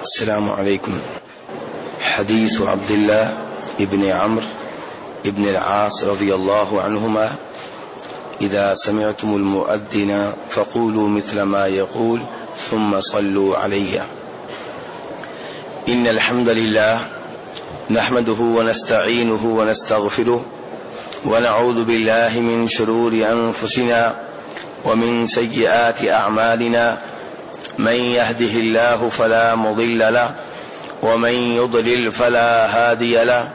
السلام عليكم. حديث عبد الله ابن عمرو ابن العاص رضي الله عنهما. إذا سمعتم المؤذن فقولوا مثل ما يقول، ثم صلوا عليه. إن الحمد لله نحمده ونستعينه ونستغفره ونعوذ بالله من شرور أنفسنا ومن سيئات أعمالنا. من يهده الله فلا مضل له، ومن يضلل فلا هادي له.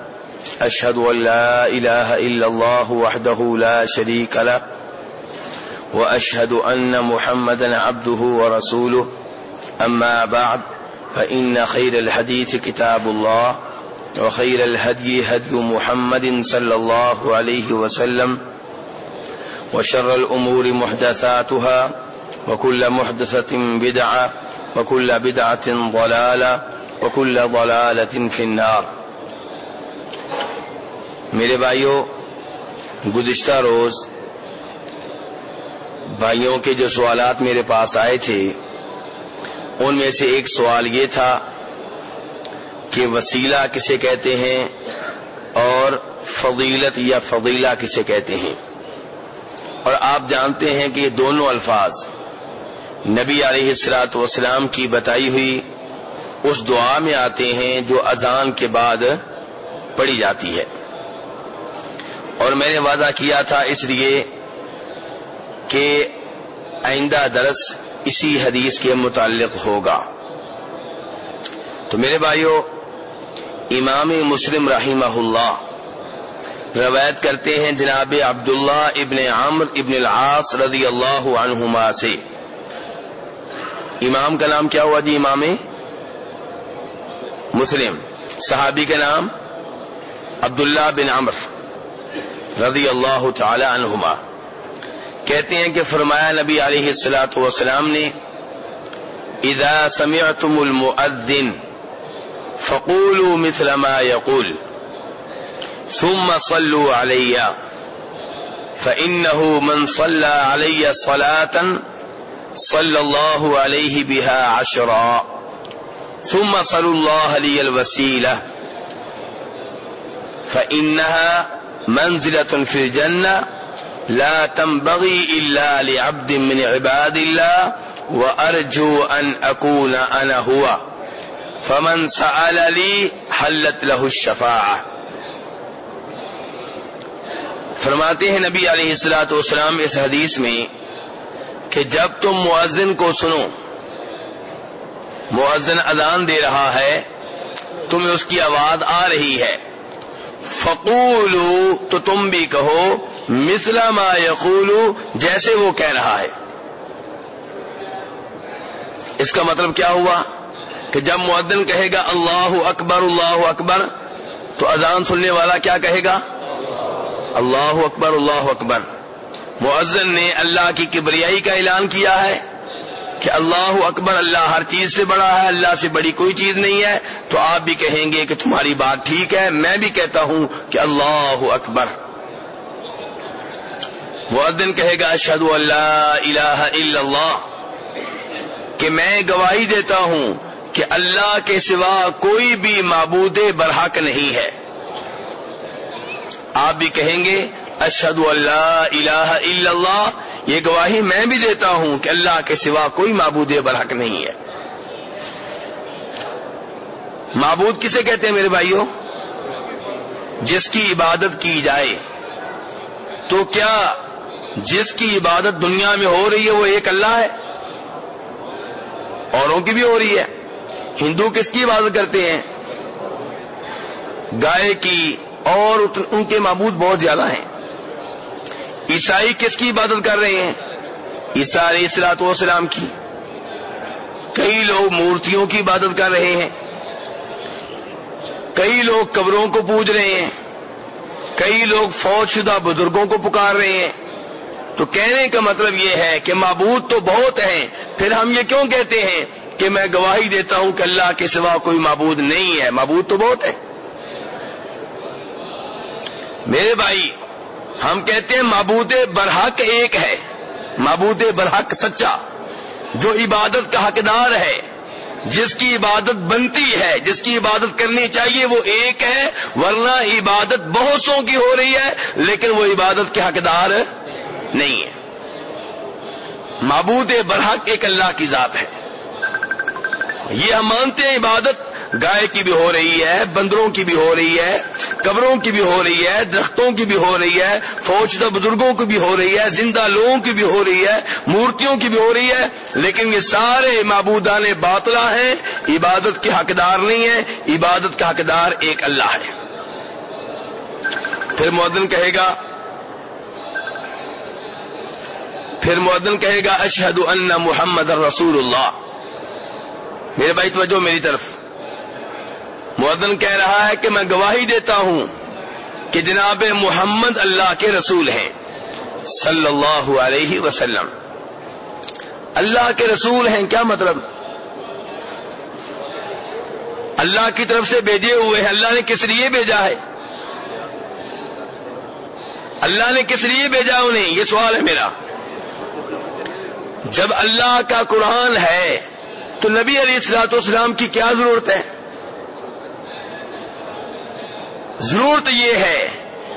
أشهد أن لا إله إلا الله وحده لا شريك له، وأشهد أن محمدا عبده ورسوله. أما بعد، فإن خير الحديث كتاب الله، وخير الهدي هدي محمد صلى الله عليه وسلم، وشر الأمور محدثاتها وكل محدثة بدعة، وكل بدعة ضلالة، وكل ضلالة في النار. میرے بھائیوں، گزشتہ روز بھائیوں کے جو سوالات میرے پاس آئے تھے، ان میں سے ایک سوال یہ تھا کہ وسیلہ کسے کہتے ہیں اور فضیلت یا فضیلہ کسے کہتے ہیں؟ اور آپ جانتے ہیں کہ یہ دونوں الفاظ نبی علیہ السلاط والسلام کی بتائی ہوئی اس دعا میں آتے ہیں جو اذان کے بعد پڑھی جاتی ہے۔ اور میں نے وعدہ کیا تھا اس لیے کہ آئندہ درس اسی حدیث کے متعلق ہوگا۔ تو میرے بھائیوں امام مسلم رحمہ اللہ روایت کرتے ہیں جناب عبداللہ ابن عامر ابن العاص رضی اللہ عنہما سے۔ امام کا نام کیا ہوا جی؟ امام مسلم. صحابی کا نام عبداللہ بن عمر رضی اللہ تعالی عنہما. کہتے ہیں کہ فرمایا نبی علیہ السلاۃ والسلام نے، اذا سمعتم المؤذن فقولوا مثل ما يقول، ثم صلوا علي، فإنه من صلى علي صلاة صلى الله عليه بها عشرا. ثم صلوا الله لي الوسيلة. فإنها منزلة في الجنة لا تنبغي إلا لعبد من عباد الله وأرجو أن أكون أنا هو. فمن سأل لي حلت له الشفاعة. فرماتے ہیں نبی علیہ السلاۃ والسلام اس حدیث میں کہ جب تم معذن کو سنو معذن اذان دے رہا ہے، تمہیں اس کی آواز آ رہی ہے۔ فقولو تو تم بھی کہو مثلا ما یقولو جیسے وہ کہہ رہا ہے۔ اس کا مطلب کیا ہوا؟ کہ جب معدن کہے گا، اللہ اکبر اللہ اکبر، تو اذان سننے والا کیا کہے گا؟ اللہ اکبر اللہ اکبر۔ معذن نے اللہ کی کبریائی کا اعلان کیا ہے کہ اللہ اکبر، اللہ ہر چیز سے بڑا ہے، اللہ سے بڑی کوئی چیز نہیں ہے۔ تو آپ بھی کہیں گے کہ تمہاری بات ٹھیک ہے۔ میں بھی کہتا ہوں کہ اللہ اکبر۔ معدن کہے گا اشد اللہ الہ الا اللہ۔ کہ میں گواہی دیتا ہوں کہ اللہ کے سوا کوئی بھی معبود برحق نہیں ہے۔ آپ بھی کہیں گے اشد اللہ الہ الا اللہ، یہ گواہی میں بھی دیتا ہوں کہ اللہ کے سوا کوئی معبود برحق نہیں ہے۔ معبود کسے کہتے ہیں میرے بھائیوں؟ جس کی عبادت کی جائے۔ تو کیا جس کی عبادت دنیا میں ہو رہی ہے وہ ایک اللہ ہے؟ اوروں کی بھی ہو رہی ہے۔ ہندو کس کی عبادت کرتے ہیں؟ گائے کی۔ اور ان کے معبود بہت زیادہ ہیں۔ عیسائی کس کی عبادت کر رہے ہیں؟ عیسائی اصلاط وسلام کی۔ کئی لوگ مورتیوں کی عبادت کر رہے ہیں۔ کئی لوگ قبروں کو پوج رہے ہیں۔ کئی لوگ فوج شدہ بزرگوں کو پکار رہے ہیں۔ تو کہنے کا مطلب یہ ہے کہ معبود تو بہت ہیں۔ پھر ہم یہ کیوں کہتے ہیں کہ میں گواہی دیتا ہوں کہ اللہ کے سوا کوئی معبود نہیں ہے؟ معبود تو بہت ہے میرے بھائی ہم کہتے ہیں معبود برحق ایک ہے۔ معبود برحق سچا، جو عبادت کا حقدار ہے۔ جس کی عبادت بنتی ہے، جس کی عبادت کرنی چاہیے، وہ ایک ہے۔ ورنہ عبادت بہت سو کی ہو رہی ہے، لیکن وہ عبادت کے حقدار نہیں ہے۔ معبود برحق ایک اللہ کی ذات ہے۔ یہ ہم مانتے ہیں عبادت گائے کی بھی ہو رہی ہے، بندروں کی بھی ہو رہی ہے، قبروں کی بھی ہو رہی ہے، درختوں کی بھی ہو رہی ہے، فوجدہ بزرگوں کی بھی ہو رہی ہے، زندہ لوگوں کی بھی ہو رہی ہے، مورتیوں کی بھی ہو رہی ہے، لیکن یہ سارے معبودان باطلا ہیں، عبادت کے حقدار نہیں ہیں، عبادت کا حقدار ایک اللہ ہے۔ پھر مودن کہے گا، پھر مودن کہے گا اشہد ان محمد رسول اللہ۔ میرے بھائی، توجہ میری طرف۔ مدن کہہ رہا ہے کہ میں گواہی دیتا ہوں کہ جناب محمد اللہ کے رسول ہیں۔ صلی اللہ علیہ وسلم۔ اللہ کے رسول ہیں، کیا مطلب؟ اللہ کی طرف سے بھیجے ہوئے ہیں۔ اللہ نے کس لیے بھیجا ہے؟ اللہ نے کس لیے بھیجا انہیں؟ یہ سوال ہے میرا۔ جب اللہ کا قرآن ہے تو نبی علیہ السلاط اسلام کی کیا ضرورت ہے؟ ضرورت یہ ہے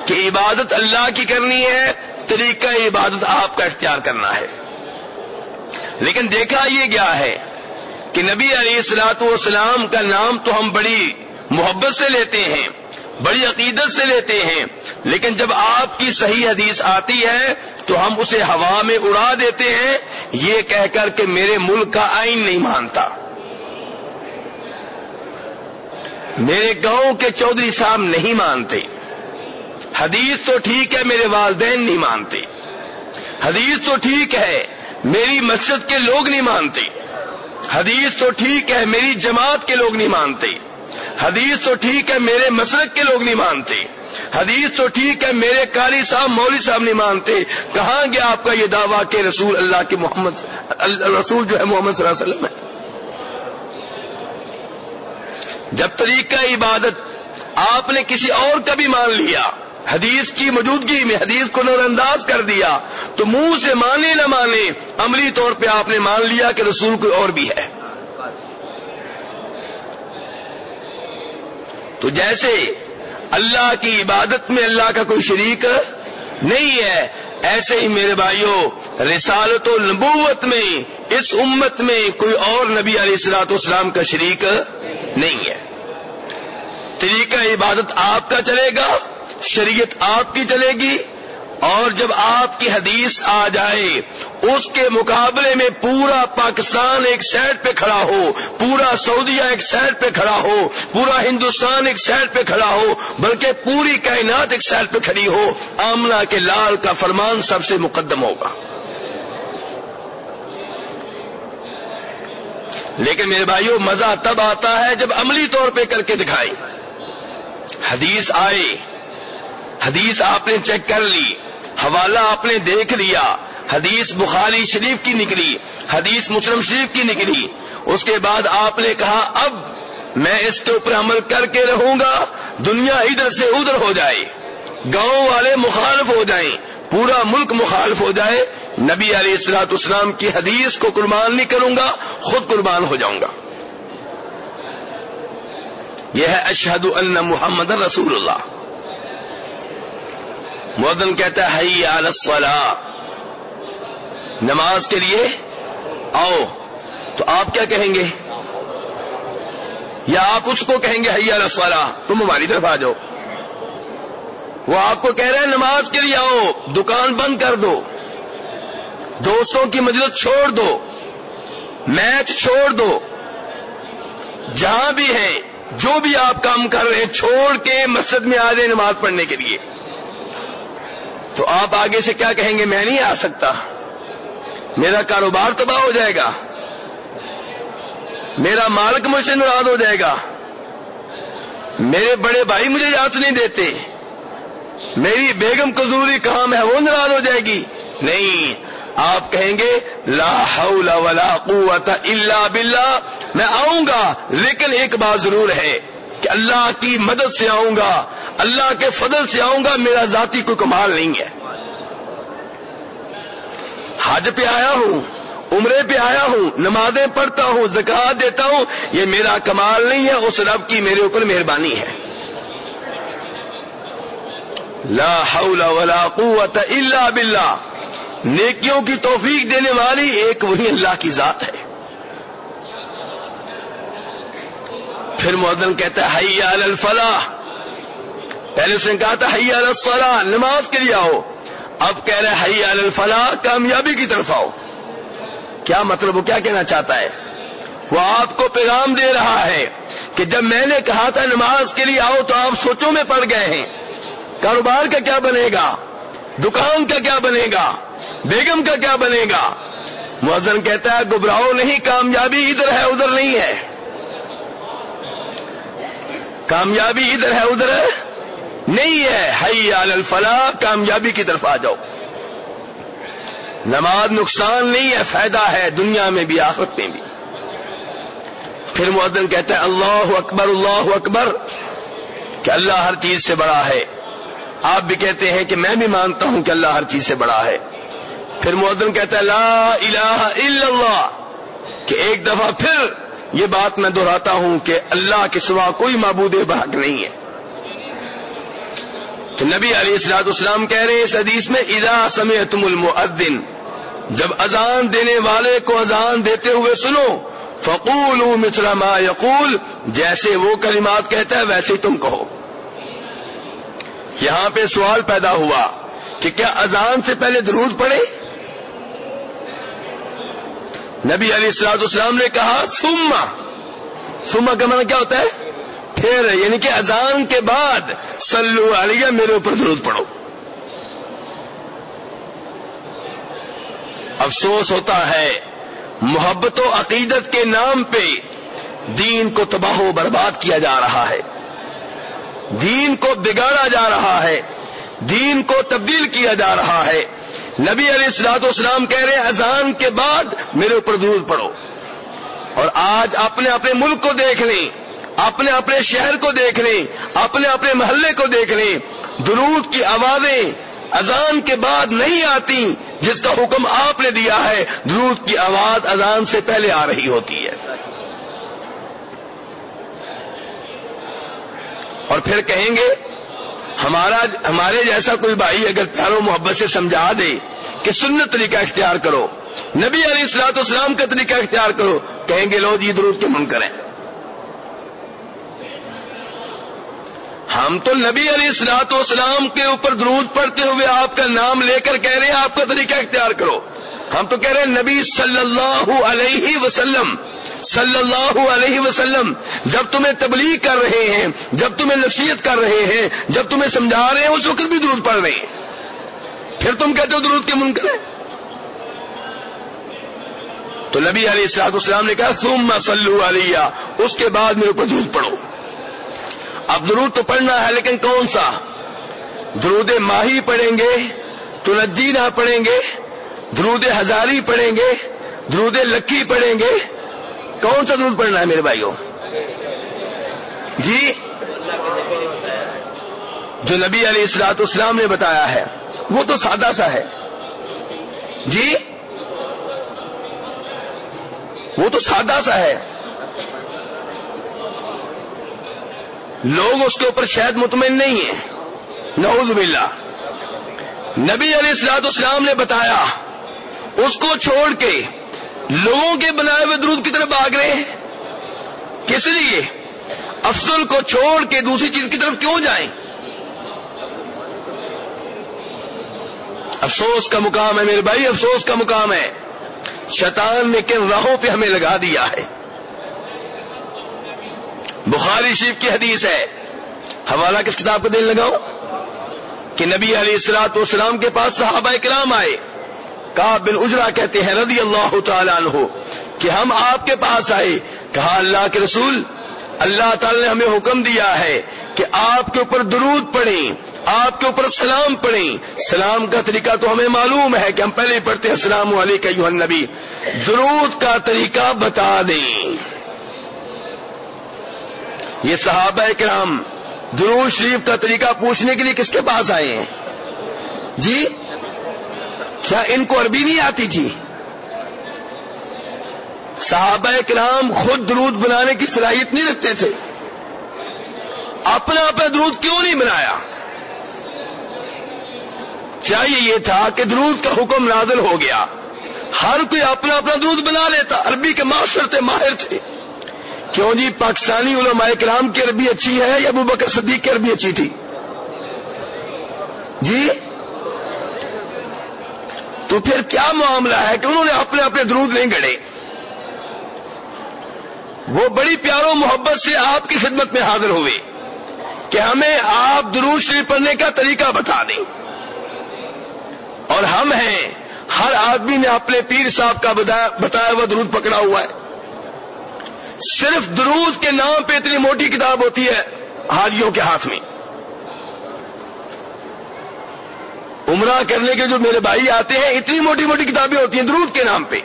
کہ عبادت اللہ کی کرنی ہے، طریقہ عبادت آپ کا اختیار کرنا ہے۔ لیکن دیکھا یہ گیا ہے کہ نبی علیہ السلاط والسلام کا نام تو ہم بڑی محبت سے لیتے ہیں۔ بڑی عقیدت سے لیتے ہیں۔ لیکن جب آپ کی صحیح حدیث آتی ہے، تو ہم اسے ہوا میں اڑا دیتے ہیں۔ یہ کہہ کر کہ میرے ملک کا آئین نہیں مانتا۔ میرے گاؤں کے چودھری صاحب نہیں مانتے۔ حدیث تو ٹھیک ہے، میرے والدین نہیں مانتے۔ حدیث تو ٹھیک ہے، میری مسجد کے لوگ نہیں مانتے۔ حدیث تو ٹھیک ہے، میری جماعت کے لوگ نہیں مانتے۔ حدیث تو ٹھیک ہے میرے مسلک کے لوگ نہیں مانتے۔ حدیث تو ٹھیک ہے میرے کاری صاحب، مولوی صاحب نہیں مانتے۔ کہاں گیا آپ کا یہ دعویٰ کہ رسول اللہ کے محمد رسول جو ہے محمد صلی اللہ علیہ وسلم ہے؟ جب طریقہ عبادت آپ نے کسی اور کا بھی مان لیا، حدیث کی موجودگی میں حدیث کو نظر انداز کر دیا، تو منہ سے مانے نہ مانے، عملی طور پہ آپ نے مان لیا کہ رسول کوئی اور بھی ہے۔ تو جیسے اللہ کی عبادت میں اللہ کا کوئی شریک نہیں ہے، ایسے ہی میرے بھائیوں رسالت و نبوت میں، اس امت میں کوئی اور نبی علیہ السلاط اسلام کا شریک نہیں ہے۔ طریقہ عبادت آپ کا چلے گا، شریعت آپ کی چلے گی اور جب آپ کی حدیث آ جائے، اس کے مقابلے میں پورا پاکستان ایک سائڈ پہ کھڑا ہو، پورا سعودیہ ایک سائڈ پہ کھڑا ہو، پورا ہندوستان ایک سائڈ پہ کھڑا ہو، بلکہ پوری کائنات ایک سائڈ پہ کھڑی ہو آمنا کے لال کا فرمان سب سے مقدم ہوگا۔ لیکن میرے بھائیوں مزہ تب آتا ہے جب عملی طور پہ کر کے دکھائی حدیث آئے، حدیث آپ نے چیک کر لی۔ حوالہ آپ نے دیکھ لیا، حدیث بخاری شریف کی نکلی، حدیث مسلم شریف کی نکلی۔ اس کے بعد آپ نے کہا، اب میں اس کے اوپر عمل کر کے رہوں گا، دنیا ادھر سے ادھر ہو جائے، گاؤں والے مخالف ہو جائیں، پورا ملک مخالف ہو جائے، نبی علیہ السلاط اسلام کی حدیث کو قربان نہیں کروں گا، خود قربان ہو جاؤں گا۔ یہ ہے اشہد ان محمد رسول اللہ۔ مودن کہتا ہے نماز کے لیے آؤ۔ تو آپ کیا کہیں گے؟ یا آپ اس کو کہیں گے حیا رسوالا تم ہماری طرف آ جاؤ۔ وہ آپ کو کہہ رہے ہیں، نماز کے لیے آؤ، دکان بند کر دو، دوستوں کی مجلس چھوڑ دو، میچ چھوڑ دو، جہاں بھی ہیں، جو بھی آپ کام کر رہے ہیں، چھوڑ کے مسجد میں آ جائیں نماز پڑھنے کے لیے۔ تو آپ آگے سے کیا کہیں گے؟ میں نہیں آ سکتا۔ میرا کاروبار تباہ ہو جائے گا۔ میرا مالک مجھ سے ناراض ہو جائے گا۔ میرے بڑے بھائی مجھے یاد نہیں دیتے۔ میری بیگم کزوری کہاں میں وہ ناراض ہو جائے گی۔ نہیں، آپ کہیں گے، لا حول ولا قوت الا باللہ۔ میں آؤں گا، لیکن ایک بات ضرور ہے۔ کہ اللہ کی مدد سے آؤں گا، اللہ کے فضل سے آؤں گا، میرا ذاتی کوئی کمال نہیں ہے۔ حج پہ آیا ہوں، عمرے پہ آیا ہوں، نمازیں پڑھتا ہوں زکات دیتا ہوں، یہ میرا کمال نہیں ہے، اس رب کی میرے اوپر مہربانی ہے۔ لا حول ولا قوت الا باللہ۔ نیکیوں کی توفیق دینے والی ایک وہی اللہ کی ذات ہے۔ پھر مدن کہتا ہے حیا الفلاح۔ پہلے اس نے کہا تھا حیا الصلاح، نماز کے لیے آؤ۔ اب کہہ رہے حیا الفلاح، کامیابی کی طرف آؤ۔ کیا مطلب وہ کیا کہنا چاہتا ہے؟ وہ آپ کو پیغام دے رہا ہے کہ جب میں نے کہا تھا نماز کے لیے آؤ تو آپ سوچوں میں پڑ گئے ہیں۔ کاروبار کا کیا بنے گا؟ دکان کا کیا بنے گا؟ بیگم کا کیا بنے گا؟ موزن کہتا ہے گبراہو نہیں، کامیابی ادھر ہے، ادھر نہیں ہے۔ کامیابی ادھر ہے، ادھر نہیں ہے۔ ہائی الفلاح، کامیابی کی طرف آ جاؤ۔ نماز نقصان نہیں ہے، فائدہ ہے دنیا میں بھی، آخرت میں بھی۔ پھر مدن کہتا ہے اللہ اکبر اللہ اکبر۔ کہ اللہ ہر چیز سے بڑا ہے۔ آپ بھی کہتے ہیں کہ میں بھی مانتا ہوں کہ اللہ ہر چیز سے بڑا ہے۔ پھر مدن کہتا ہے، لا الہ الا اللہ۔ کہ ایک دفعہ پھر یہ بات میں دہراتا ہوں کہ اللہ کے سوا کوئی معبود بحق نہیں ہے۔ تو نبی علیہ السلاط اسلام کہہ رہے ہیں اس حدیث میں ادا سمے تم جب اذان دینے والے کو اذان دیتے ہوئے سنو فقول مچلا ما یقول، جیسے وہ کلمات کہتا ہے ویسے ہی تم کہو۔ یہاں پہ سوال پیدا ہوا کہ کیا اذان سے پہلے درود پڑے نبی علی السلاط اسلام نے کہا سما سما کا معنی کیا ہوتا ہے؟ پھر یعنی کہ اذان کے بعد سلو علیہ، میرے اوپر درود پڑھو۔ افسوس ہوتا ہے، محبت و عقیدت کے نام پہ دین کو تباہ و برباد کیا جا رہا ہے۔ دین کو بگاڑا جا رہا ہے۔ دین کو تبدیل کیا جا رہا ہے۔ نبی علیہ السلاط اسلام کہہ رہے ہیں، اذان کے بعد میرے اوپر دودھ پڑو اور آج اپنے اپنے ملک کو دیکھ لیں اپنے اپنے شہر کو دیکھ لیں اپنے اپنے محلے کو دیکھ لیں درود کی آوازیں اذان کے بعد نہیں آتی، جس کا حکم آپ نے دیا ہے، درود کی آواز اذان سے پہلے آ رہی ہوتی ہے۔ اور پھر کہیں گے ہمارا ہمارے جیسا کوئی بھائی اگر پیاروں محبت سے سمجھا دے کہ سنت طریقہ اختیار کرو، نبی علی السلاط اسلام کا طریقہ اختیار کرو، کہیں گے لو جی درود کے من کریں۔ ہم تو نبی علی السلاط اسلام کے اوپر درود پڑھتے ہوئے آپ کا نام لے کر کہہ رہے ہیں، آپ کا طریقہ اختیار کرو۔ ہم تو کہہ رہے ہیں، نبی صلی اللہ علیہ وسلم صلی اللہ علیہ وسلم، جب تمہیں تبلیغ کر رہے ہیں، جب تمہیں نصیحت کر رہے ہیں، جب تمہیں سمجھا رہے ہیں، اس وقت بھی درود پڑھ رہے ہیں۔ پھر تم کہتے ہو درود کے منکر ہے تو نبی علیہ السلاط اسلام نے کہا سم صلو علیہ، اس کے بعد میرے اوپر درود پڑھو۔ اب درود تو پڑھنا ہے، لیکن کون سا؟ درود ماہی پڑھیں گے تو نہ پڑھیں گے، درود ہزاری پڑھیں گے، درود لکی پڑھیں گے کون سا درود پڑھنا ہے میرے بھائیوں؟ جی؟ جو نبی علیہ السلاط اسلام نے بتایا ہے، وہ تو سادہ سا ہے۔ جی؟ وہ تو سادہ سا ہے۔ لوگ اس کے اوپر شاید مطمئن نہیں ہیں۔ نعوذ باللہ۔ نبی علیہ السلاط اسلام نے بتایا، اس کو چھوڑ کے لوگوں کے بنائے ہوئے درود کی طرف بھاگ رہے ہیں؟ کس لیے؟ افسل کو چھوڑ کے دوسری چیز کی طرف کیوں جائیں؟ افسوس کا مقام ہے میرے بھائی، افسوس کا مقام ہے۔ شیطان نے کن راہوں پہ ہمیں لگا دیا ہے؟ بخاری شریف کی حدیث ہے۔ حوالہ کس کتاب کو دل لگاؤ؟ کہ نبی علیہ السلاط والسلام کے پاس صحابہ کرام آئے۔ بن اجرا کہتے ہیں رضی اللہ تعالیٰ عنہ کہ ہم آپ کے پاس آئے، کہا اللہ کے رسول، اللہ تعالی نے ہمیں حکم دیا ہے کہ آپ کے اوپر درود پڑھیں، آپ کے اوپر سلام پڑھیں۔ سلام کا طریقہ تو ہمیں معلوم ہے کہ ہم پہلے ہی پڑھتے ہیں، السلام علیکم یوہن نبی درود کا طریقہ بتا دیں۔ یہ صحابہ کرام درود شریف کا طریقہ پوچھنے کے لیے کس کے پاس آئے ہیں؟ جی؟ کیا ان کو عربی نہیں آتی تھی؟ صحابہ کرام خود درود بنانے کی صلاحیت نہیں رکھتے تھے۔ اپنا اپنا درود کیوں نہیں بنایا؟ چاہیے یہ تھا کہ درود کا حکم نازل ہو گیا؟ ہر کوئی اپنا اپنا درود بنا لیتا، عربی کے ماسٹر تھے، ماہر تھے۔ کیوں جی؟ پاکستانی علماء کرام کی عربی اچھی ہے یا ابو بکر صدیق کی عربی اچھی تھی؟ جی؟ تو پھر کیا معاملہ ہے کہ انہوں نے اپنے اپنے درود نہیں گڑے وہ بڑی پیاروں محبت سے آپ کی خدمت میں حاضر ہوئے کہ ہمیں آپ درود شریف پڑھنے کا طریقہ بتا دیں۔ اور ہم ہیں، ہر آدمی نے اپنے پیر صاحب کا بتایا ہوا درود پکڑا ہوا ہے۔ صرف درود کے نام پہ اتنی موٹی کتاب ہوتی ہے حاجیوں کے ہاتھ میں۔ عمرہ کرنے کے جو میرے بھائی آتے ہیں، اتنی موٹی موٹی کتابیں ہوتی ہیں درود کے نام پہ۔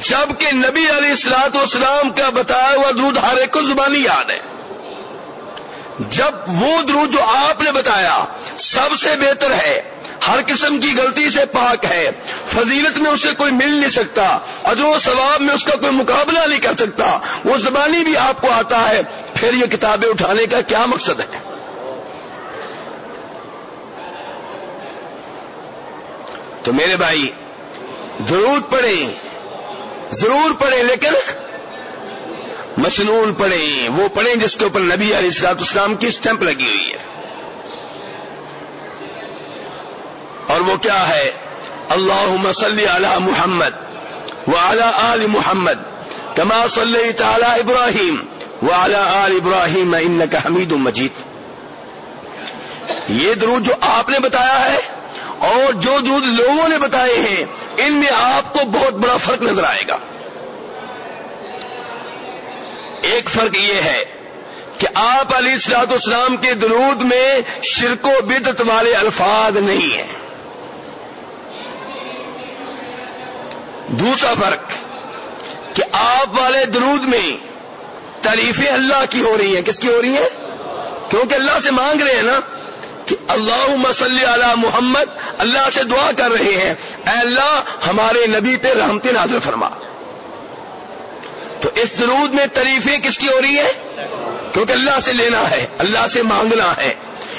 جبکہ نبی علیہ السلاط والسلام کا بتایا ہوا درود ہر ایک کو زبانی یاد ہے۔ جب وہ درود جو آپ نے بتایا سب سے بہتر ہے، ہر قسم کی غلطی سے پاک ہے، فضیلت میں اسے کوئی مل نہیں سکتا، اجر و ثواب میں اس کا کوئی مقابلہ نہیں کر سکتا، وہ زبانی بھی آپ کو آتا ہے، پھر یہ کتابیں اٹھانے کا کیا مقصد ہے؟ تو میرے بھائی، درود پڑھیں، ضرور پڑھیں، لیکن مصنون پڑھیں، وہ پڑھیں جس کے اوپر نبی علیہ السلاط اسلام کی اسٹمپ لگی ہوئی ہے۔ اور وہ کیا ہے؟ اللہ مسلی علی محمد و اعلی آل محمد کما صلی تعالی ابراہیم و اعلی آل ابراہیم ان کا حمید مجید۔ یہ درود جو آپ نے بتایا ہے اور جو درود لوگوں نے بتائے ہیں، ان میں آپ کو بہت بڑا فرق نظر آئے گا۔ ایک فرق یہ ہے کہ آپ علی السلاط اسلام کے درود میں شرک و بدت والے الفاظ نہیں ہیں۔ دوسرا فرق کہ آپ والے درود میں تعریفیں اللہ کی ہو رہی ہیں۔ کس کی ہو رہی ہیں؟ کیونکہ اللہ سے مانگ رہے ہیں نا۔ کہ اللہ مسلی علی محمد اللہ سے دعا کر رہے ہیں۔ اے اللہ، ہمارے نبی پہ رحمت نازل فرما۔ تو اس درود میں تعریفیں کس کی ہو رہی ہیں؟ کیونکہ اللہ سے لینا ہے، اللہ سے مانگنا ہے۔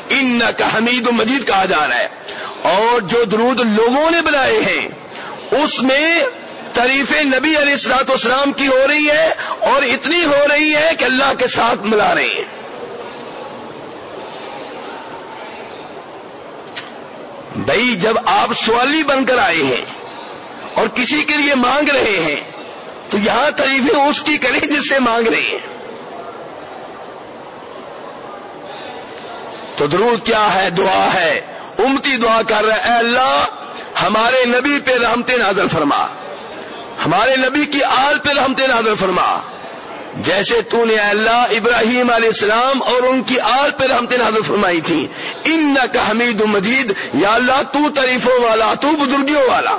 ان کا حمید و مجید کہا جا رہا ہے۔ اور جو درود لوگوں نے بنائے ہیں، اس میں تعریف نبی علیہ السلاط اسلام کی ہو رہی ہے اور اتنی ہو رہی ہے کہ اللہ کے ساتھ ملا رہے ہیں۔ بھائی جب آپ سوالی بن کر آئے ہیں اور کسی کے لیے مانگ رہے ہیں، تو یہاں تعریفیں اس کی کریں جس سے مانگ رہے ہیں۔ تو درود کیا ہے؟ دعا ہے۔ امتی دعا کر رہا اے اللہ، ہمارے نبی پہ رحمت نازل فرما۔ ہمارے نبی کی آل پہ رحمت نازل فرما۔ جیسے تو نے اللہ ابراہیم علیہ السلام اور ان کی آل پہ رحمت نازل فرمائی تھی۔ ان کا حمید مجید۔ یا اللہ تو تعریفوں والا، تو بزرگیوں والا۔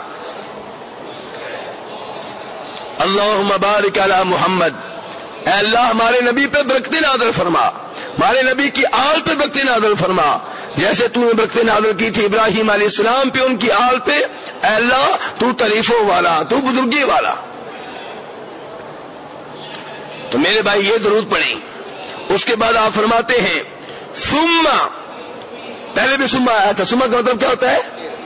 اللہ مبارک علی محمد۔ اے اللہ، ہمارے نبی پہ برکتی نازل فرما۔ ہمارے نبی کی آل پہ برکتی نازل فرما۔ جیسے تو نے برکتی نازل کی تھی ابراہیم علیہ السلام پہ، ان کی آل پہ۔ اے اللہ، تو تعریفوں والا، تو بزرگی والا۔ تو میرے بھائی یہ درود پڑیں اس کے بعد آپ فرماتے ہیں سما پہلے بھی سما آیا تھا۔ سما کا مطلب کیا ہوتا ہے؟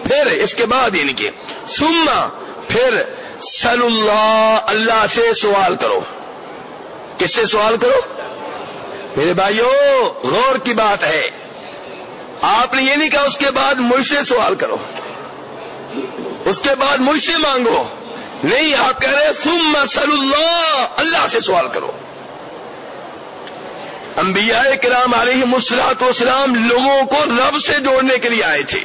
پھر اس کے بعد یعنی کہ سما پھر سل اللہ اللہ سے سوال کرو۔ کس سے سوال کرو؟ میرے بھائیوں غور کی بات ہے۔ آپ نے یہ نہیں کہا اس کے بعد مجھ سے سوال کرو۔ اس کے بعد مجھ سے مانگو۔ نہیں آپ کہہ رہے سم سل اللہ اللہ سے سوال کرو۔ انبیاء کرام علیہ مسلاط وسلام لوگوں کو رب سے جوڑنے کے لیے آئے تھے۔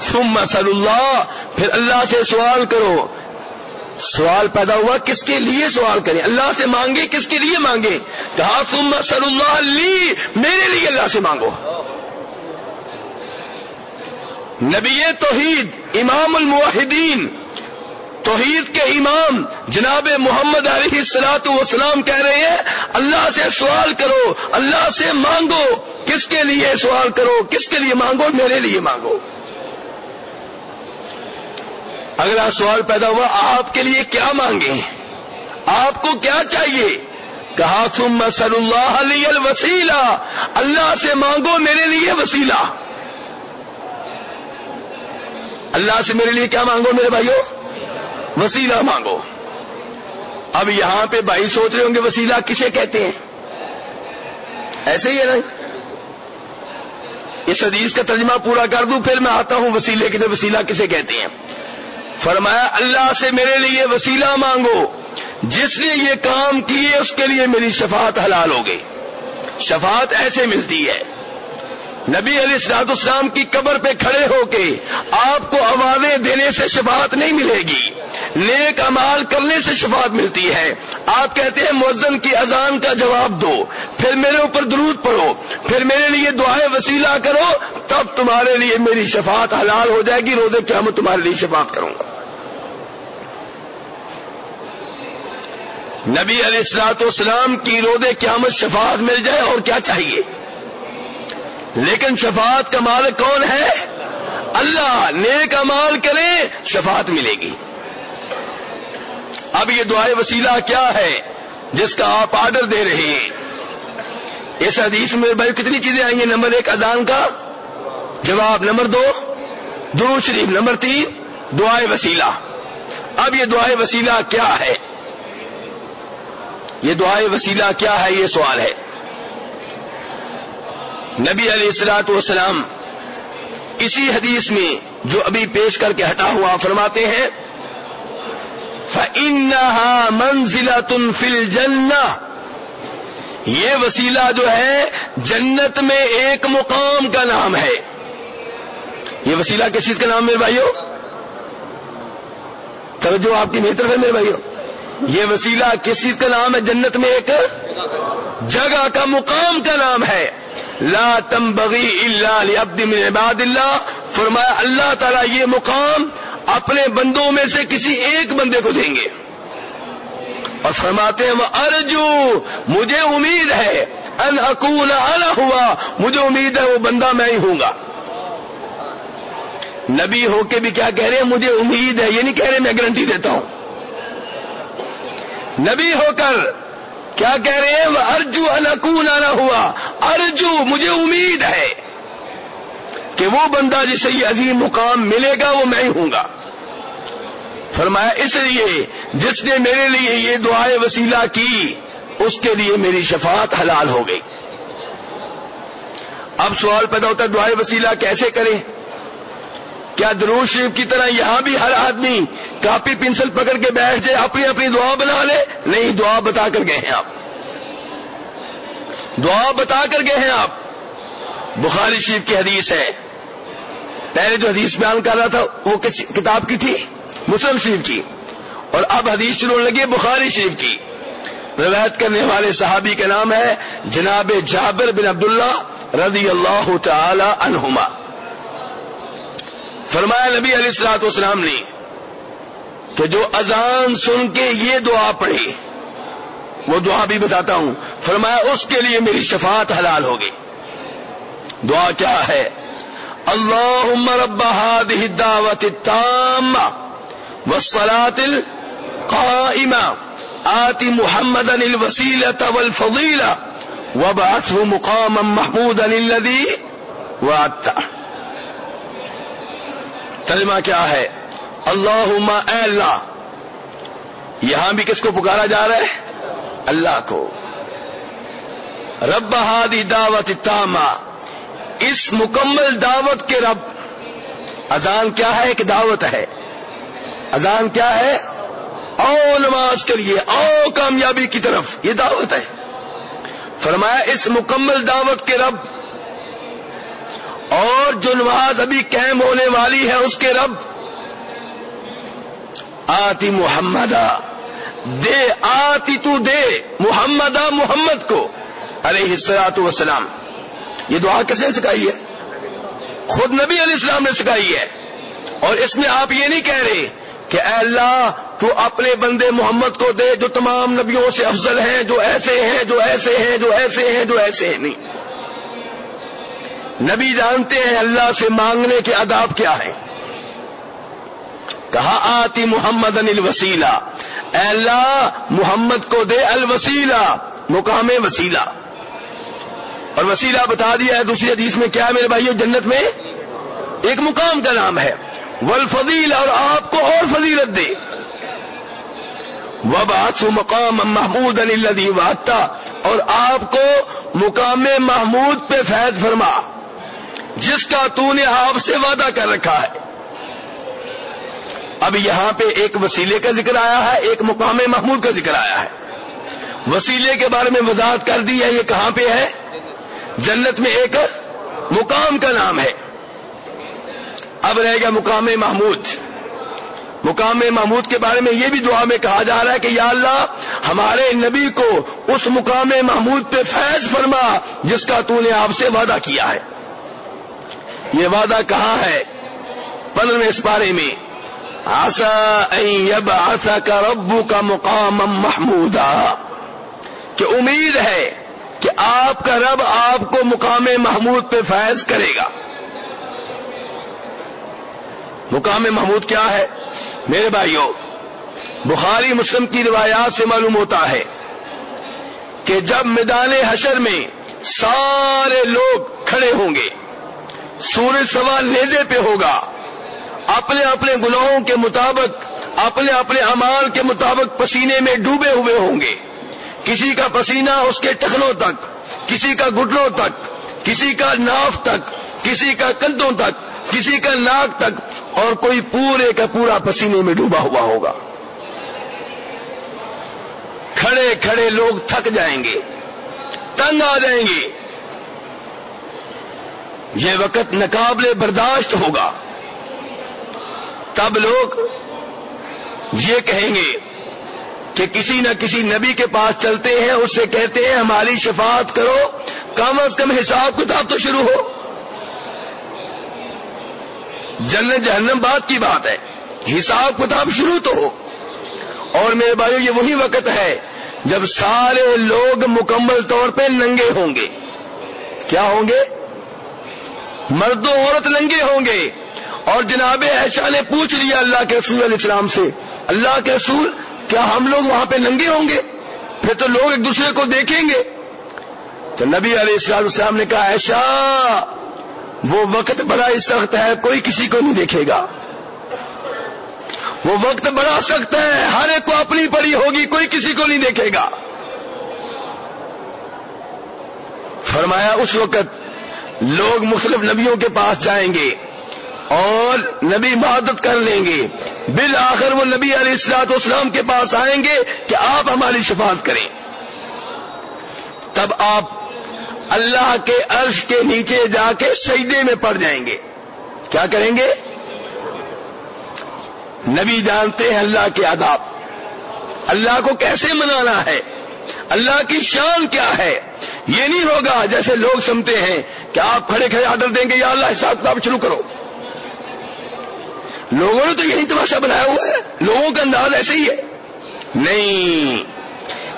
ثم صلی اللہ، پھر اللہ سے سوال کرو۔ سوال پیدا ہوا کس کے لیے سوال کریں؟ اللہ سے مانگے کس کے لیے مانگے کہا، ثم صلی اللہ، لی، میرے لیے اللہ سے مانگو۔ نبی توحید، امام الموحدین، توحید کے امام جناب محمد علیہ السلاط وسلام کہہ رہے ہیں، اللہ سے سوال کرو، اللہ سے مانگو، کس کے لیے سوال کرو، کس کے لیے مانگو، میرے لیے مانگو۔ اگلا سوال پیدا ہوا، آپ کے لیے کیا مانگے آپ کو کیا چاہیے؟ کہا تم مسل اللہ علی الوسیلہ۔ اللہ سے مانگو، میرے لیے وسیلہ۔ اللہ سے میرے لیے کیا مانگو میرے بھائیوں وسیلہ مانگو۔ اب یہاں پہ بھائی سوچ رہے ہوں گے وسیلہ کسے کہتے ہیں؟ ایسے ہی ہے نا؟ اس حدیث کا ترجمہ پورا کر دوں، پھر میں آتا ہوں وسیلے کے وسیلہ کسے کہتے ہیں؟ فرمایا، اللہ سے میرے لیے وسیلہ مانگو۔ جس نے یہ کام کیے، اس کے لیے میری شفاعت حلال ہو گئی۔ شفاعت ایسے ملتی ہے۔ نبی علیہ السلاط اسلام کی قبر پہ کھڑے ہو کے آپ کو آوازیں دینے سے شفاعت نہیں ملے گی۔ نیک امال کرنے سے شفاعت ملتی ہے۔ آپ کہتے ہیں مؤذن کی اذان کا جواب دو۔ پھر میرے اوپر درود پڑھو۔ پھر میرے لیے دعائیں وسیلہ کرو۔ تب تمہارے لیے میری شفاعت حلال ہو جائے گی۔ روزے کیا میں تمہارے لیے شفاعت کروں گا۔ نبی علیہ السلاط اسلام کی رود قیامت شفاعت مل جائے اور کیا چاہیے؟ لیکن شفاعت کا مالک کون ہے؟ اللہ، نیک امال کریں، شفاعت ملے گی۔ اب یہ دعائے وسیلہ کیا ہے؟ جس کا آپ آرڈر دے رہے ہیں۔ اس حدیث میں بھائی کتنی چیزیں آئی ہیں؟ نمبر ایک، اذان کا جواب، نمبر دو درو شریف، نمبر تین، دعائے وسیلہ۔ اب یہ دعائے وسیلہ کیا ہے؟ یہ دعائے وسیلہ کیا ہے؟ یہ سوال ہے۔ نبی علیہ السلاط والسلام اسی حدیث میں جو ابھی پیش کر کے ہٹا ہوا فرماتے ہیں، فَإِنَّهَا مَنزِلَةٌ فِي الْجَنَّةِ۔ یہ وسیلہ جو ہے، جنت میں ایک مقام کا نام ہے۔ یہ وسیلہ کس چیز کا نام میرے بھائیو؟ توجہ آپ کی میری طرف ہے میرے بھائیو۔ یہ وسیلہ کس چیز کا نام ہے؟ جنت میں ایک جگہ کا مقام کا نام ہے۔ لا تم بغی اللہ من عباد اللہ۔ فرمایا، اللہ تعالی یہ مقام اپنے بندوں میں سے کسی ایک بندے کو دیں گے۔ اور فرماتے ہیں وہ ارجو مجھے امید ہے ان اکون انا ہوا، مجھے امید ہے، وہ بندہ میں ہی ہوں گا۔ نبی ہو کے بھی کیا کہہ رہے ہیں، مجھے امید ہے، یہ نہیں کہہ رہے، میں گارنٹی دیتا ہوں۔ نبی ہو کر کیا کہہ رہے ہیں؟ وہ ارجو انکون آنا ہوا ارجو مجھے امید ہے کہ وہ بندہ جسے یہ عظیم مقام ملے گا، وہ میں ہی ہوں گا۔ فرمایا، اس لیے جس نے میرے لیے یہ دعائیں وسیلہ کی، اس کے لیے میری شفاعت حلال ہو گئی۔ اب سوال پیدا ہوتا ہے دعائیں وسیلہ کیسے کریں؟ کیا درود شریف کی طرح یہاں بھی ہر آدمی کاپی پنسل پکڑ کے بیٹھ جائے، اپنی اپنی دعا بنا لے؟ نہیں، دعا بتا کر گئے ہیں آپ۔ دعا بتا کر گئے ہیں آپ۔ بخاری شریف کی حدیث ہے۔ پہلے جو حدیث بیان کر رہا تھا، وہ کتاب کی تھی؟ مسلم شریف کی۔ اور اب حدیث شروع لگی بخاری شریف کی۔ روایت کرنے والے صحابی کا نام ہے جناب جابر بن عبداللہ رضی اللہ تعالی عنہما۔ فرمایا نبی علیہ السلاط اسلام نے کہ جو اذان سن کے یہ دعا پڑھی وہ دعا بھی بتاتا ہوں۔ فرمایا اس کے لیے میری شفاعت حلال ہوگی دعا کیا ہے؟ اللہ رب هذه الدعوة التامة والصلاة القائمة آت محمدا الوسيلة والفضيلة وبعثه مقاما محمودا الذي وعدته ترجمہ کیا ہے؟ اللہ اے اللہ۔ یہاں بھی کس کو پکارا جا رہا ہے؟ اللہ کو۔ رب ہادی دعوت تاما۔ اس مکمل دعوت کے رب۔ اذان کیا ہے؟ ایک دعوت ہے۔ اذان کیا ہے؟ او نماز کریے او کامیابی کی طرف۔ یہ دعوت ہے۔ فرمایا، اس مکمل دعوت کے رب اور جو نماز ابھی قائم ہونے والی ہے اس کے رب، آتی محمد دے، آتی تو دے محمد محمد کو۔ ارے حسرات وسلام یہ دعا کیسے سکھائی ہے؟ خود نبی علیہ السلام نے سکھائی ہے۔ اور اس میں آپ یہ نہیں کہہ رہے کہ اے اللہ، تو اپنے بندے محمد کو دے جو تمام نبیوں سے افضل ہیں، جو ایسے ہیں، جو ایسے ہیں، جو ایسے ہیں، جو ایسے ہیں۔ نہیں۔ نبی جانتے ہیں اللہ سے مانگنے کے آداب کیا ہیں؟ کہا، آتی محمد انل وسیلہ اللہ، محمد کو دے الوسیلہ، مقام وسیلہ۔ اور وسیلہ بتا دیا ہے دوسری حدیث میں، کیا ہے میرے بھائی جنت میں ایک مقام کا نام ہے۔ ولفضیل اور آپ کو اور فضیلت دے۔ وباس مقام محمود علی واطا اور آپ کو مقام محمود پہ فیض فرما۔ جس کا تو نے آپ سے وعدہ کر رکھا ہے۔ اب یہاں پہ ایک وسیلے کا ذکر آیا ہے، ایک مقام محمود کا ذکر آیا ہے۔ وسیلے کے بارے میں وضاحت کر دی ہے، یہ کہاں پہ ہے؟ جنت میں ایک مقام کا نام ہے۔ اب رہے گا مقام محمود۔ مقام محمود کے بارے میں یہ بھی دعا میں کہا جا رہا ہے کہ یا اللہ، ہمارے نبی کو اس مقام محمود پہ فیض فرما، جس کا تو نے آپ سے وعدہ کیا ہے۔ یہ وعدہ کہاں ہے؟ پندرہ اس بارے میں۔ آسا اب آسا کا ربو کا مقام محمود کہ امید ہے کہ آپ کا رب آپ کو مقام محمود پہ فیض کرے گا۔ مقام محمود کیا ہے؟ میرے بھائیوں، بخاری مسلم کی روایات سے معلوم ہوتا ہے کہ جب میدان حشر میں سارے لوگ کھڑے ہوں گے سورج سوال نیزے پہ ہوگا۔ اپنے اپنے گناہوں کے مطابق، اپنے اپنے امال کے مطابق پسینے میں ڈوبے ہوئے ہوں گے۔ کسی کا پسینہ اس کے ٹخنوں تک، کسی کا گٹنوں تک، کسی کا ناف تک، کسی کا کندھوں تک، کسی کا ناک تک، اور کوئی پورے کا پورا پسینے میں ڈوبا ہوا ہوگا۔ کھڑے کھڑے لوگ تھک جائیں گے، تنگ آ جائیں گے۔ یہ وقت نقابل برداشت ہوگا۔ تب لوگ یہ کہیں گے کہ کسی نہ کسی نبی کے پاس چلتے ہیں، اس سے کہتے ہیں، ہماری شفاعت کرو، کم از کم حساب کتاب تو شروع ہو۔ جنت جہنم بات کی بات ہے، حساب کتاب شروع تو ہو۔ اور میرے بھائیو، یہ وہی وقت ہے جب سارے لوگ مکمل طور پہ ننگے ہوں گے۔ کیا ہوں گے؟ مرد و عورت ننگے ہوں گے۔ اور جناب ایشا نے پوچھ لیا اللہ کے رسول علیہ السلام سے، اللہ کے رسول، کیا ہم لوگ وہاں پہ ننگے ہوں گے؟ پھر تو لوگ ایک دوسرے کو دیکھیں گے۔ تو نبی علیہ السلام نے کہا ایشا وہ وقت بڑا سخت ہے، کوئی کسی کو نہیں دیکھے گا۔ وہ وقت بڑا سخت ہے، ہر ایک کو اپنی پڑی ہوگی، کوئی کسی کو نہیں دیکھے گا۔ فرمایا، اس وقت لوگ مختلف نبیوں کے پاس جائیں گے اور نبی عبادت کر لیں گے۔ بالآخر وہ نبی علیہ السلاط اسلام کے پاس آئیں گے کہ آپ ہماری شفاعت کریں۔ تب آپ اللہ کے عرش کے نیچے جا کے سجدے میں پڑ جائیں گے۔ کیا کریں گے؟ نبی جانتے ہیں اللہ کے آداب اللہ کو کیسے منانا ہے؟ اللہ کی شان کیا ہے؟ یہ نہیں ہوگا جیسے لوگ سمتے ہیں کہ آپ کھڑے کھڑے آڈر دیں گے، یا اللہ حساب کتاب شروع کرو۔ لوگوں نے تو یہی تماشا بنایا ہوا ہے، لوگوں کا انداز ایسے ہی ہے۔ نہیں،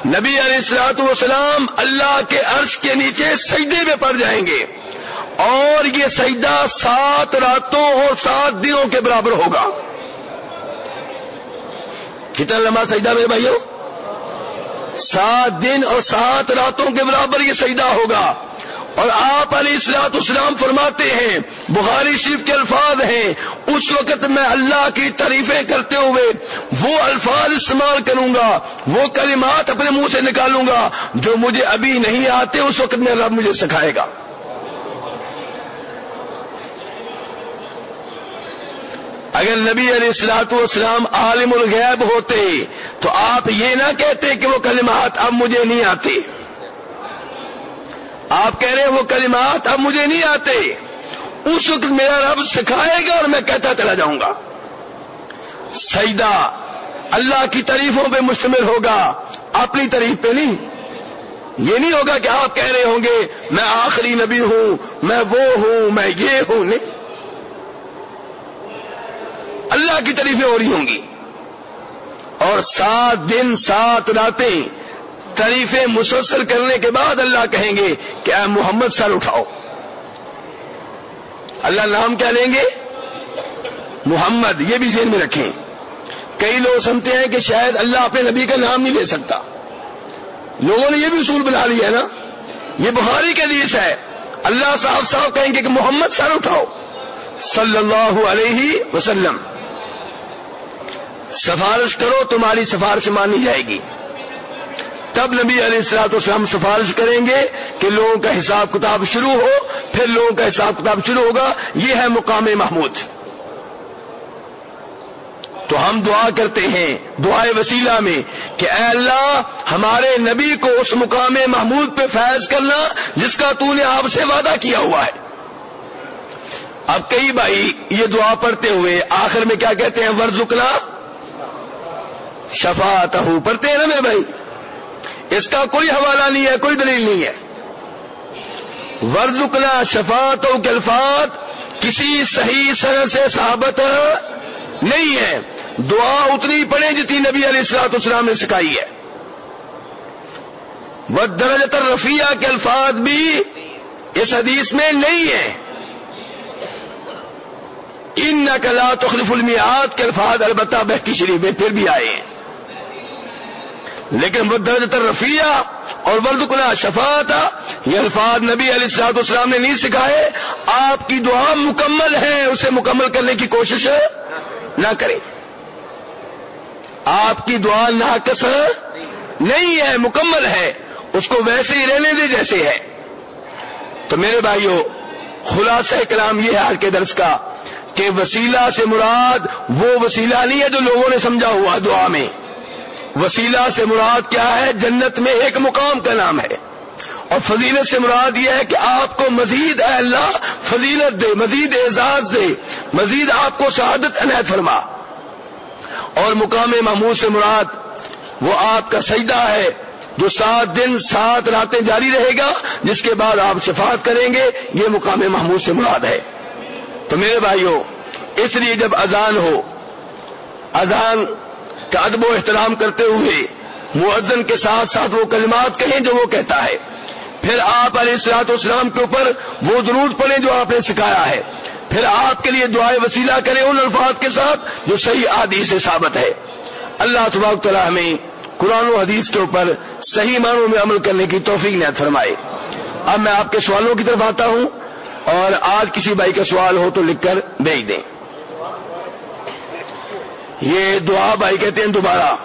نبی علیہ السلاط والسلام اللہ کے عرش کے نیچے سجدے میں پڑ جائیں گے، اور یہ سجدہ سات راتوں اور سات دنوں کے برابر ہوگا۔ کتنا لمبا سجدہ میرے بھائیوں؟ سات دن اور سات راتوں کے برابر یہ سجدہ ہوگا۔ اور آپ علی السلاط اسلام فرماتے ہیں، بخاری شریف کے الفاظ ہیں، اس وقت میں اللہ کی تعریفیں کرتے ہوئے وہ الفاظ استعمال کروں گا، وہ کلمات اپنے منہ سے نکالوں گا جو مجھے ابھی نہیں آتے، اس وقت میں رب مجھے سکھائے گا۔ اگر نبی علیہ السلاط والسلام عالم الغیب ہوتے تو آپ یہ نہ کہتے کہ وہ کلمات اب مجھے نہیں آتے۔ آپ کہہ رہے ہیں وہ کلمات اب مجھے نہیں آتے۔ اس وقت میرا رب سکھائے گا اور میں کہتا چلا جاؤں گا۔ سجدہ اللہ کی تعریفوں پہ مشتمل ہوگا، اپنی تعریف پہ نہیں۔ یہ نہیں ہوگا کہ آپ کہہ رہے ہوں گے، میں آخری نبی ہوں، میں وہ ہوں، میں یہ ہوں، نہیں۔ اللہ کی تعریفیں ہو رہی ہوں گی۔ اور سات دن، سات راتیں تعریفیں مسلسل کرنے کے بعد اللہ کہیں گے کہ اے محمد سر اٹھاؤ۔ اللہ نام کیا لیں گے؟ محمد، یہ بھی ذہن میں رکھیں۔ کئی لوگ سمجھتے ہیں کہ شاید اللہ اپنے نبی کا نام نہیں لے سکتا۔ لوگوں نے یہ بھی اصول بنا لیا ہے نا۔ یہ بخاری کے حدیث ہے۔ اللہ صاحب صاحب کہیں گے کہ محمد سر اٹھاؤ۔ صلی اللہ علیہ وسلم۔ سفارش کرو، تمہاری سفارش مانی جائے گی۔ تب نبی علیہ السلاط اسلام سفارش کریں گے کہ لوگوں کا حساب کتاب شروع ہو، پھر لوگوں کا حساب کتاب شروع ہوگا۔ یہ ہے مقام محمود۔ تو ہم دعا کرتے ہیں دعائے وسیلہ میں کہ اے اللہ، ہمارے نبی کو اس مقام محمود پہ فیض کرنا جس کا تو نے آپ سے وعدہ کیا ہوا ہے۔ اب کئی بھائی یہ دعا پڑھتے ہوئے آخر میں کیا کہتے ہیں؟ ورژنا شفاعت پڑھتے ہیں نا میرے بھائی۔ اس کا کوئی حوالہ نہیں ہے، کوئی دلیل نہیں ہے۔ ورژنا شفاعت کے الفاظ کسی صحیح سر سے ثابت نہیں ہے۔ دعا اتنی پڑے جتنی نبی علیہ السلاط اسلام نے سکھائی ہے۔ وہ درجت رفیہ کے الفاظ بھی اس حدیث میں نہیں ہے۔ ان نقلا تخلف المیات کے الفاظ البتہ بہتی شریف میں پھر بھی آئے ہیں۔ لیکن وہ رفیہ اور ورد کلا شفا تھا یہ الفاظ نبی علیہ السلاط اسلام نے نہیں سکھائے۔ آپ کی دعا مکمل ہے، اسے مکمل کرنے کی کوشش نہ کریں۔ آپ کی دعا ناقص نہیں ہے، مکمل ہے۔ اس کو ویسے ہی رہنے دے جیسے ہے۔ تو میرے بھائیوں خلاصہ کلام یہ ہے آج کے درس کا کہ وسیلہ سے مراد وہ وسیلہ نہیں ہے جو لوگوں نے سمجھا ہوا دعا میں۔ وسیلہ سے مراد کیا ہے؟ جنت میں ایک مقام کا نام ہے۔ اور فضیلت سے مراد یہ ہے کہ آپ کو مزید اے اللہ فضیلت دے، مزید اعزاز دے، مزید آپ کو شہادت عنایت فرما۔ اور مقام محمود سے مراد وہ آپ کا سجدہ ہے جو سات دن، سات راتیں جاری رہے گا، جس کے بعد آپ شفاعت کریں گے۔ یہ مقام محمود سے مراد ہے۔ تو میرے بھائیوں، اس لیے جب اذان ہو، اذان کا ادب و احترام کرتے ہوئے معذن کے ساتھ ساتھ وہ کلمات کہیں جو وہ کہتا ہے۔ پھر آپ علیہ السلاط اسلام کے اوپر وہ درود پڑیں جو آپ نے سکھایا ہے۔ پھر آپ کے لیے دعائیں وسیلہ کریں ان الفاظ کے ساتھ جو صحیح آدی سے ثابت ہے۔ اللہ تبارک تعالیٰ ہمیں قرآن و حدیث کے اوپر صحیح معنوں میں عمل کرنے کی توفیق نیت فرمائے۔ اب میں آپ کے سوالوں کی طرف آتا ہوں اور آج کسی بھائی کا سوال ہو تو لکھ کر بھیج دیں۔ یہ دعا بھائی کہتے ہیں دوبارہ۔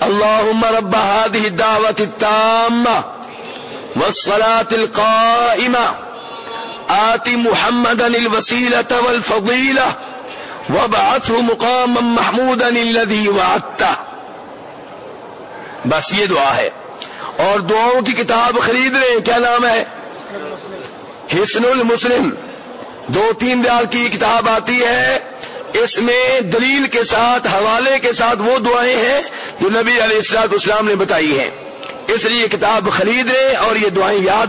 اللہ رب هذه الدعوة التامة والصلاة القائمة آتی محمد الوسیلة والفضیلة وبعثه مقاما محمودا الذي وعدته بس یہ دعا ہے۔ اور دعاؤں کی کتاب خرید رہے ہیں۔ کیا نام ہے؟ حسن المسلم۔ دو تین دیار کی کتاب آتی ہے۔ اس میں دلیل کے ساتھ، حوالے کے ساتھ وہ دعائیں ہیں جو نبی علیہ السلاط اسلام نے بتائی ہیں۔ اس لیے کتاب خرید اور یہ دعائیں یاد